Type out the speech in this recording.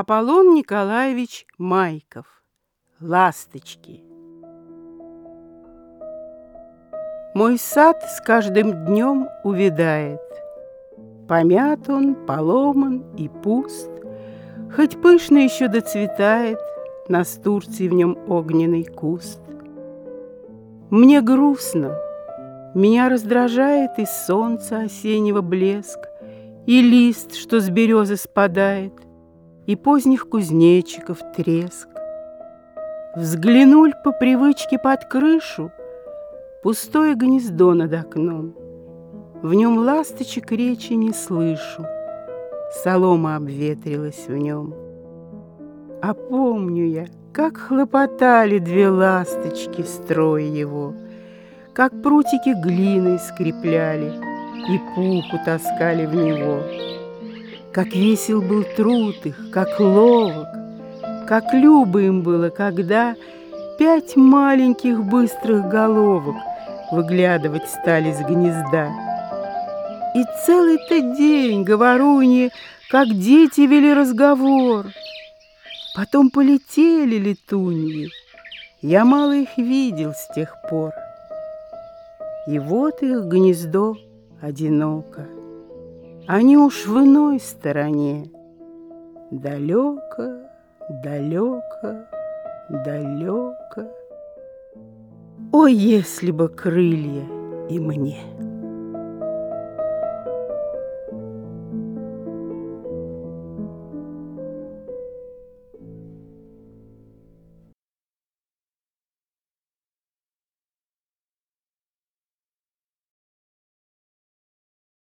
Аполлон Николаевич Майков. Ласточки. Мой сад с каждым днем увядает. Помят он, поломан и пуст, Хоть пышно еще доцветает Настурции в нем огненный куст. Мне грустно, меня раздражает И солнце осеннего блеск, И лист, что с березы спадает, И поздних кузнечиков треск. Взглянуль по привычке под крышу, Пустое гнездо над окном. В нем ласточек речи не слышу, Солома обветрилась в нем. А помню я, как хлопотали две ласточки, строя его, Как прутики глиной скрепляли И пуху таскали в него. Как весел был труд их, как ловок, Как любо им было, когда Пять маленьких быстрых головок Выглядывать стали с гнезда. И целый-то день говоруни, Как дети вели разговор — Потом полетели летуньи. Я мало их видел с тех пор. И вот их гнездо одиноко. Они уж в иной стороне. Далеко, далеко, далеко. О, если бы крылья и мне!